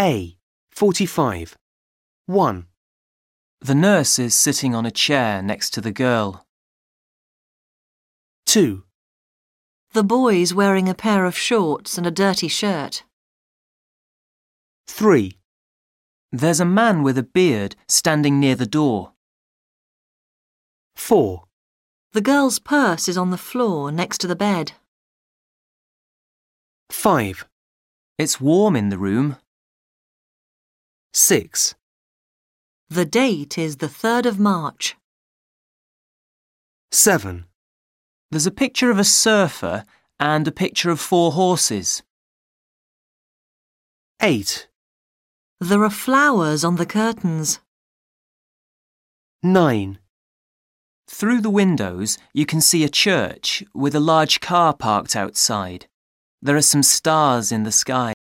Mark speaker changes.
Speaker 1: A. 45. 1,
Speaker 2: The nurse is sitting on a chair next to the girl.
Speaker 1: 2,
Speaker 3: The boy's wearing a pair of shorts and a dirty shirt.
Speaker 1: 3,
Speaker 2: There's a man with a beard standing near the door.
Speaker 1: 4,
Speaker 3: The girl's purse is on the floor next to the bed.
Speaker 1: 5,
Speaker 2: It's warm in the room.
Speaker 1: 6,
Speaker 3: The date is the 3rd of March.
Speaker 1: 7,
Speaker 2: There's a picture of a surfer and a picture of four horses.
Speaker 1: 8,
Speaker 3: There are flowers on the curtains.
Speaker 1: 9,
Speaker 2: Through the windows, you can see a church with a large car parked outside. There are some stars in the sky.